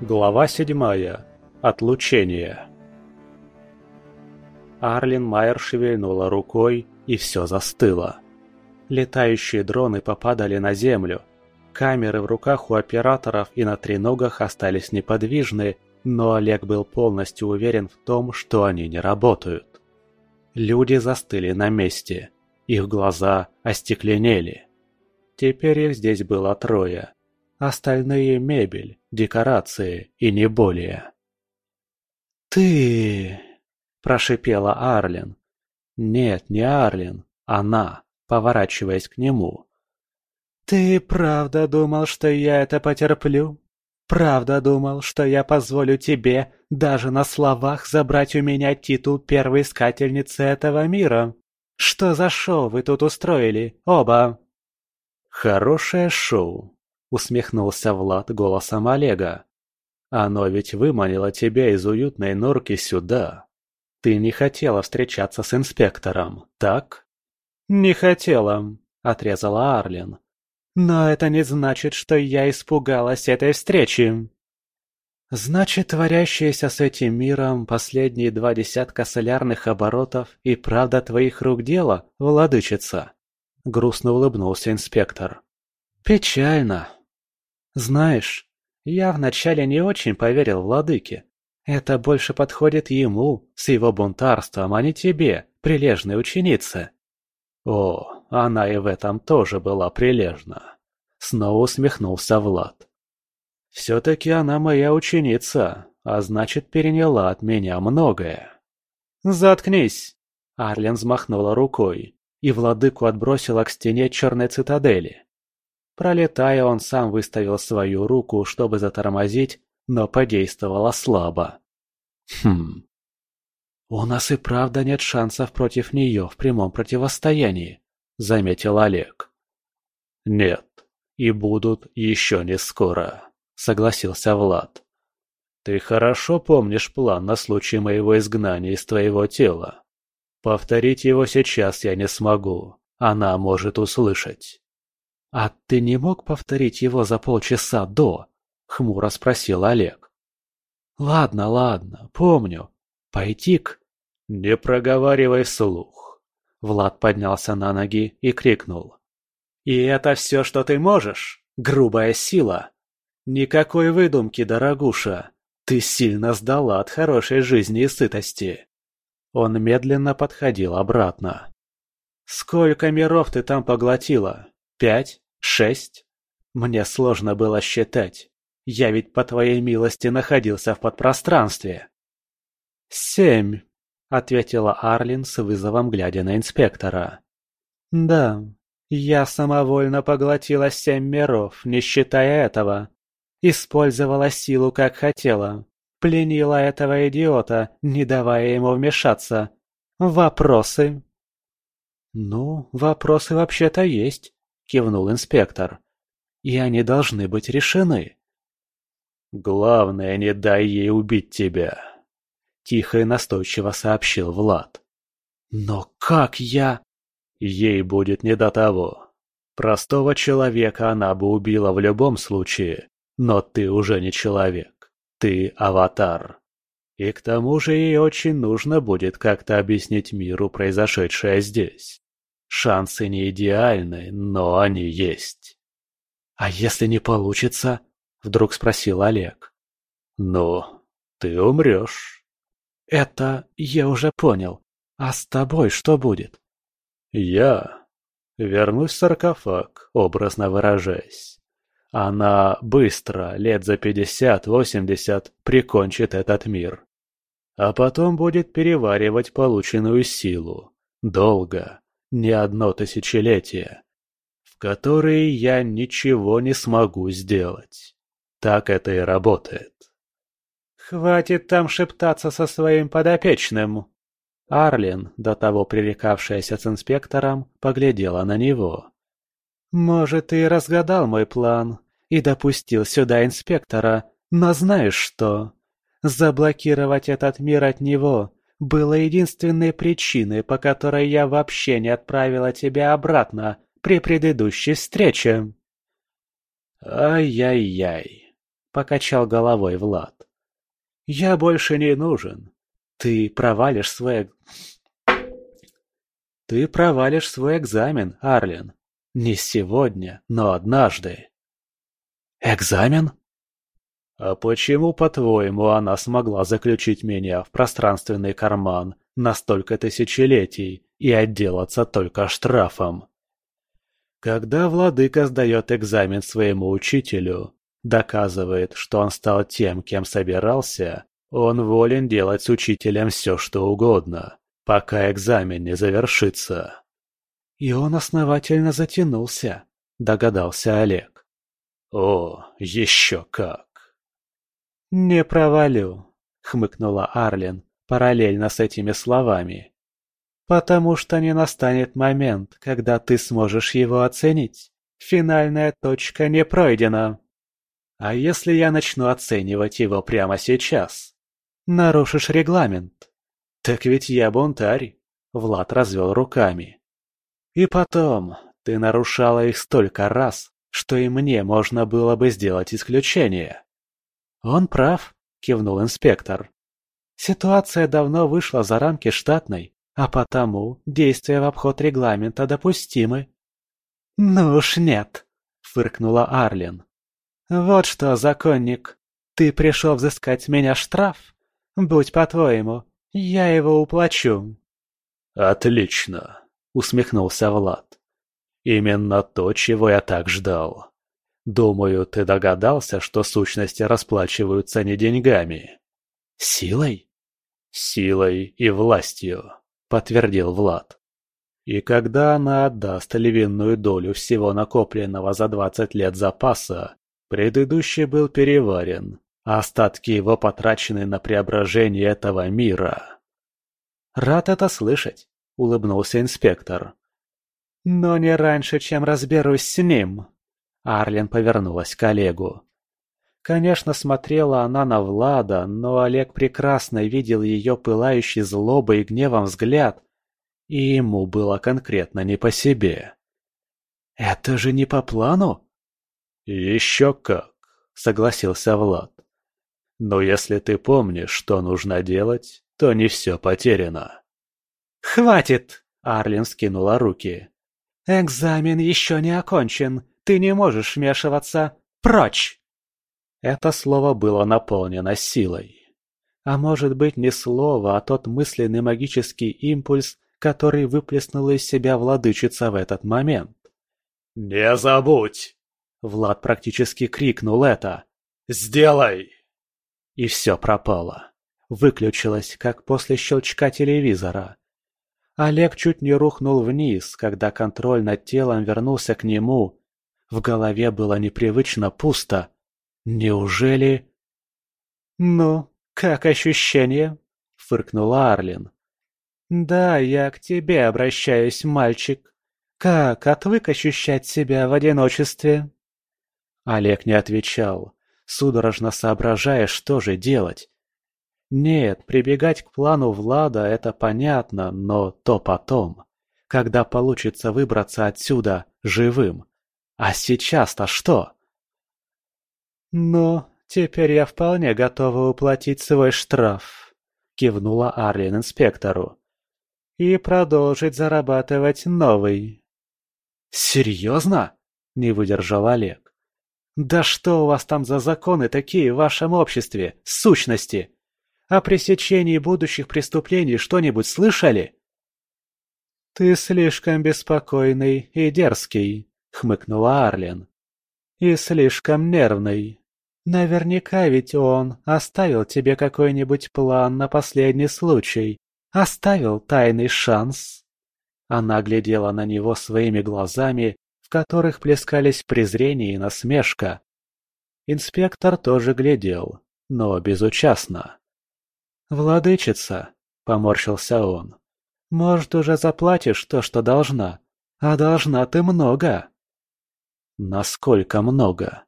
Глава седьмая. Отлучение. Арлин Майер шевельнула рукой, и все застыло. Летающие дроны попадали на землю. Камеры в руках у операторов и на треногах остались неподвижны, но Олег был полностью уверен в том, что они не работают. Люди застыли на месте. Их глаза остекленели. Теперь их здесь было трое. Остальные – мебель, декорации и не более. «Ты...» – прошипела Арлин. Нет, не Арлин, она, поворачиваясь к нему. «Ты правда думал, что я это потерплю? Правда думал, что я позволю тебе даже на словах забрать у меня титул первой искательницы этого мира? Что за шоу вы тут устроили, оба?» «Хорошее шоу», — усмехнулся Влад голосом Олега. «Оно ведь выманило тебя из уютной норки сюда. Ты не хотела встречаться с инспектором, так?» «Не хотела», — отрезала Арлин. «Но это не значит, что я испугалась этой встречи». «Значит, творящееся с этим миром последние два десятка солярных оборотов и правда твоих рук дело, владычица?» Грустно улыбнулся инспектор. «Печально. Знаешь, я вначале не очень поверил владыке. Это больше подходит ему, с его бунтарством, а не тебе, прилежной ученице. О, она и в этом тоже была прилежна. Снова усмехнулся Влад. Все-таки она моя ученица, а значит переняла от меня многое. «Заткнись!» Арлен взмахнула рукой, и владыку отбросила к стене черной цитадели. Пролетая, он сам выставил свою руку, чтобы затормозить, но подействовало слабо. Хм. «У нас и правда нет шансов против нее в прямом противостоянии», — заметил Олег. «Нет, и будут еще не скоро», — согласился Влад. «Ты хорошо помнишь план на случай моего изгнания из твоего тела? Повторить его сейчас я не смогу, она может услышать». «А ты не мог повторить его за полчаса до?» — хмуро спросил Олег. «Ладно, ладно, помню. Пойти-к...» «Не проговаривай вслух». Влад поднялся на ноги и крикнул. «И это все, что ты можешь? Грубая сила? Никакой выдумки, дорогуша. Ты сильно сдала от хорошей жизни и сытости». Он медленно подходил обратно. «Сколько миров ты там поглотила? Пять? Шесть? Мне сложно было считать. Я ведь по твоей милости находился в подпространстве. «Семь», — ответила Арлин с вызовом, глядя на инспектора. «Да, я самовольно поглотила семь миров, не считая этого. Использовала силу, как хотела. Пленила этого идиота, не давая ему вмешаться. Вопросы?» «Ну, вопросы вообще-то есть», кивнул инспектор. «И они должны быть решены». «Главное, не дай ей убить тебя», — тихо и настойчиво сообщил Влад. «Но как я...» «Ей будет не до того. Простого человека она бы убила в любом случае, но ты уже не человек. Ты аватар. И к тому же ей очень нужно будет как-то объяснить миру произошедшее здесь. Шансы не идеальны, но они есть. «А если не получится?» – вдруг спросил Олег. «Ну, ты умрешь». «Это я уже понял. А с тобой что будет?» «Я вернусь в саркофаг, образно выражаясь. Она быстро, лет за пятьдесят-восемьдесят, прикончит этот мир. А потом будет переваривать полученную силу. Долго, не одно тысячелетие, в которые я ничего не смогу сделать. Так это и работает. «Хватит там шептаться со своим подопечным!» Арлин, до того пререкавшаяся с инспектором, поглядела на него. «Может, ты разгадал мой план и допустил сюда инспектора, но знаешь что? Заблокировать этот мир от него было единственной причиной, по которой я вообще не отправила тебя обратно при предыдущей встрече. Ай-яй-яй. – покачал головой Влад. «Я больше не нужен. Ты провалишь свой... Ты провалишь свой экзамен, Арлин. Не сегодня, но однажды. Экзамен? А почему, по-твоему, она смогла заключить меня в пространственный карман на столько тысячелетий и отделаться только штрафом? Когда владыка сдает экзамен своему учителю, доказывает, что он стал тем, кем собирался, он волен делать с учителем все, что угодно пока экзамен не завершится. И он основательно затянулся, догадался Олег. О, еще как. Не провалю, хмыкнула Арлин параллельно с этими словами. Потому что не настанет момент, когда ты сможешь его оценить. Финальная точка не пройдена. А если я начну оценивать его прямо сейчас? Нарушишь регламент. «Так ведь я бунтарь», — Влад развел руками. «И потом, ты нарушала их столько раз, что и мне можно было бы сделать исключение». «Он прав», — кивнул инспектор. «Ситуация давно вышла за рамки штатной, а потому действия в обход регламента допустимы». «Ну уж нет», — фыркнула Арлин. «Вот что, законник, ты пришел взыскать меня штраф? Будь по-твоему, я его уплачу. Отлично, усмехнулся Влад. Именно то, чего я так ждал. Думаю, ты догадался, что сущности расплачиваются не деньгами. Силой? Силой и властью, подтвердил Влад. И когда она отдаст львиную долю всего накопленного за двадцать лет запаса, предыдущий был переварен, а остатки его потрачены на преображение этого мира. «Рад это слышать», — улыбнулся инспектор. «Но не раньше, чем разберусь с ним», — Арлен повернулась к Олегу. Конечно, смотрела она на Влада, но Олег прекрасно видел ее пылающий злобой и гневом взгляд, и ему было конкретно не по себе. «Это же не по плану?» «Еще как», — согласился Влад. Но если ты помнишь, что нужно делать, то не все потеряно. «Хватит!» – Арлин скинула руки. «Экзамен еще не окончен. Ты не можешь вмешиваться. Прочь!» Это слово было наполнено силой. А может быть не слово, а тот мысленный магический импульс, который выплеснула из себя владычица в этот момент. «Не забудь!» Влад практически крикнул это. «Сделай!» И все пропало. Выключилось, как после щелчка телевизора. Олег чуть не рухнул вниз, когда контроль над телом вернулся к нему. В голове было непривычно пусто. Неужели... «Ну, как ощущение?» — фыркнула Арлин. «Да, я к тебе обращаюсь, мальчик. Как отвык ощущать себя в одиночестве?» Олег не отвечал судорожно соображая, что же делать. Нет, прибегать к плану Влада – это понятно, но то потом, когда получится выбраться отсюда живым. А сейчас-то что? «Ну, теперь я вполне готова уплатить свой штраф», – кивнула Арлин инспектору. «И продолжить зарабатывать новый». «Серьезно?» – не выдержал Олег. Да что у вас там за законы такие в вашем обществе, сущности? О пресечении будущих преступлений что-нибудь слышали? Ты слишком беспокойный и дерзкий, хмыкнула Арлен. И слишком нервный. Наверняка ведь он оставил тебе какой-нибудь план на последний случай. Оставил тайный шанс. Она глядела на него своими глазами, в которых плескались презрение и насмешка. Инспектор тоже глядел, но безучастно. «Владычица», — поморщился он, — «может, уже заплатишь то, что должна, а должна ты много». «Насколько много?»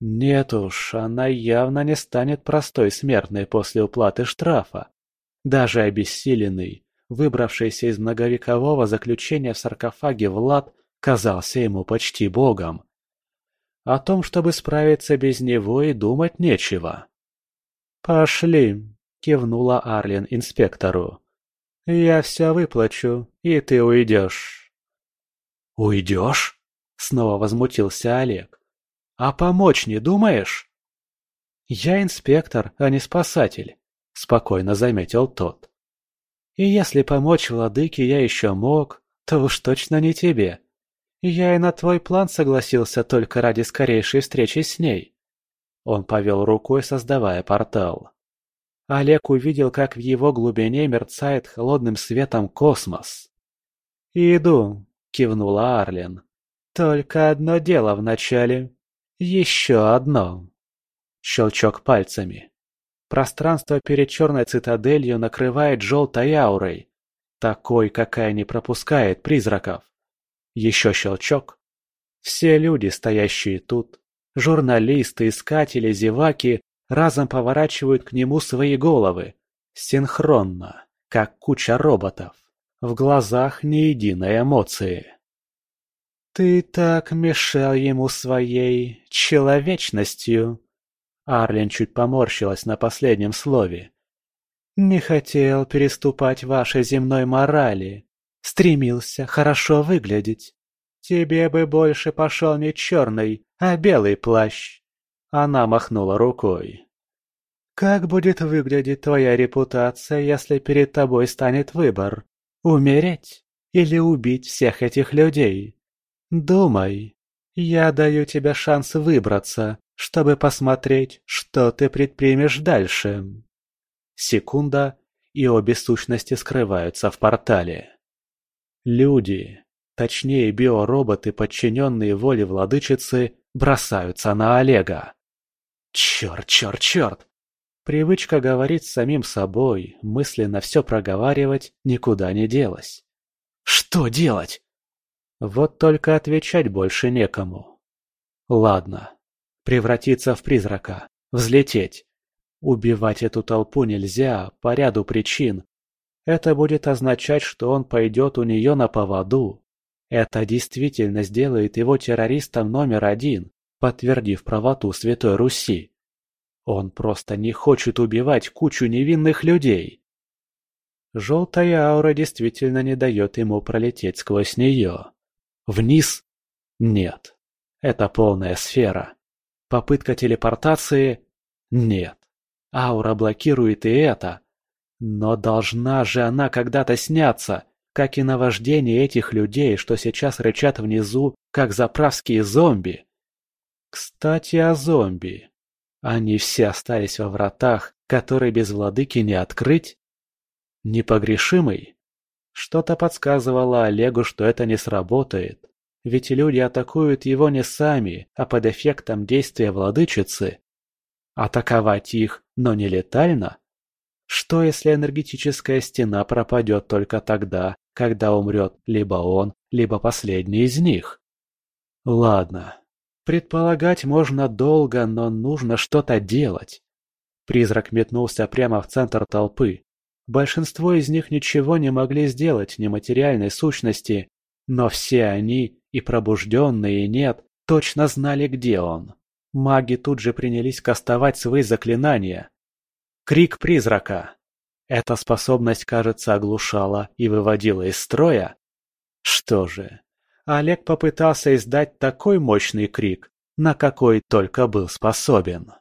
Нет уж, она явно не станет простой смертной после уплаты штрафа. Даже обессиленный, выбравшийся из многовекового заключения в саркофаге Влад казался ему почти богом. О том, чтобы справиться без него и думать нечего. «Пошли», — кивнула Арлин инспектору. «Я все выплачу, и ты уйдешь». «Уйдешь?» — снова возмутился Олег. «А помочь не думаешь?» «Я инспектор, а не спасатель», — спокойно заметил тот. «И если помочь владыке я еще мог, то уж точно не тебе. Я и на твой план согласился только ради скорейшей встречи с ней». Он повел рукой, создавая портал. Олег увидел, как в его глубине мерцает холодным светом космос. «Иду», — кивнула Арлен. «Только одно дело вначале. Еще одно». Щелчок пальцами. Пространство перед черной цитаделью накрывает желтой аурой, такой, какая не пропускает призраков. Еще щелчок. Все люди, стоящие тут, журналисты, искатели, зеваки, разом поворачивают к нему свои головы. Синхронно, как куча роботов. В глазах ни единой эмоции. «Ты так мешал ему своей человечностью!» Арлен чуть поморщилась на последнем слове. «Не хотел переступать вашей земной морали. Стремился хорошо выглядеть. Тебе бы больше пошел не черный, а белый плащ. Она махнула рукой. «Как будет выглядеть твоя репутация, если перед тобой станет выбор? Умереть или убить всех этих людей? Думай. Я даю тебе шанс выбраться, чтобы посмотреть, что ты предпримешь дальше». Секунда, и обе сущности скрываются в портале. Люди, точнее биороботы, подчиненные воле владычицы, бросаются на Олега. Черт, черт, черт! Привычка говорить с самим собой, мысленно все проговаривать, никуда не делась. Что делать? Вот только отвечать больше некому. Ладно. Превратиться в призрака. Взлететь. Убивать эту толпу нельзя, по ряду причин. Это будет означать, что он пойдет у нее на поводу. Это действительно сделает его террористом номер один подтвердив правоту Святой Руси. Он просто не хочет убивать кучу невинных людей. Желтая аура действительно не дает ему пролететь сквозь нее. Вниз? Нет. Это полная сфера. Попытка телепортации? Нет. Аура блокирует и это. Но должна же она когда-то сняться, как и наваждение этих людей, что сейчас рычат внизу, как заправские зомби. Кстати, о зомби. Они все остались во вратах, которые без владыки не открыть? Непогрешимый? Что-то подсказывало Олегу, что это не сработает. Ведь люди атакуют его не сами, а под эффектом действия владычицы. Атаковать их, но не летально? Что если энергетическая стена пропадет только тогда, когда умрет либо он, либо последний из них? Ладно, Предполагать можно долго, но нужно что-то делать. Призрак метнулся прямо в центр толпы. Большинство из них ничего не могли сделать нематериальной сущности, но все они, и пробужденные, и нет, точно знали, где он. Маги тут же принялись кастовать свои заклинания. Крик призрака. Эта способность, кажется, оглушала и выводила из строя. Что же, Олег попытался издать такой мощный крик, на какой только был способен.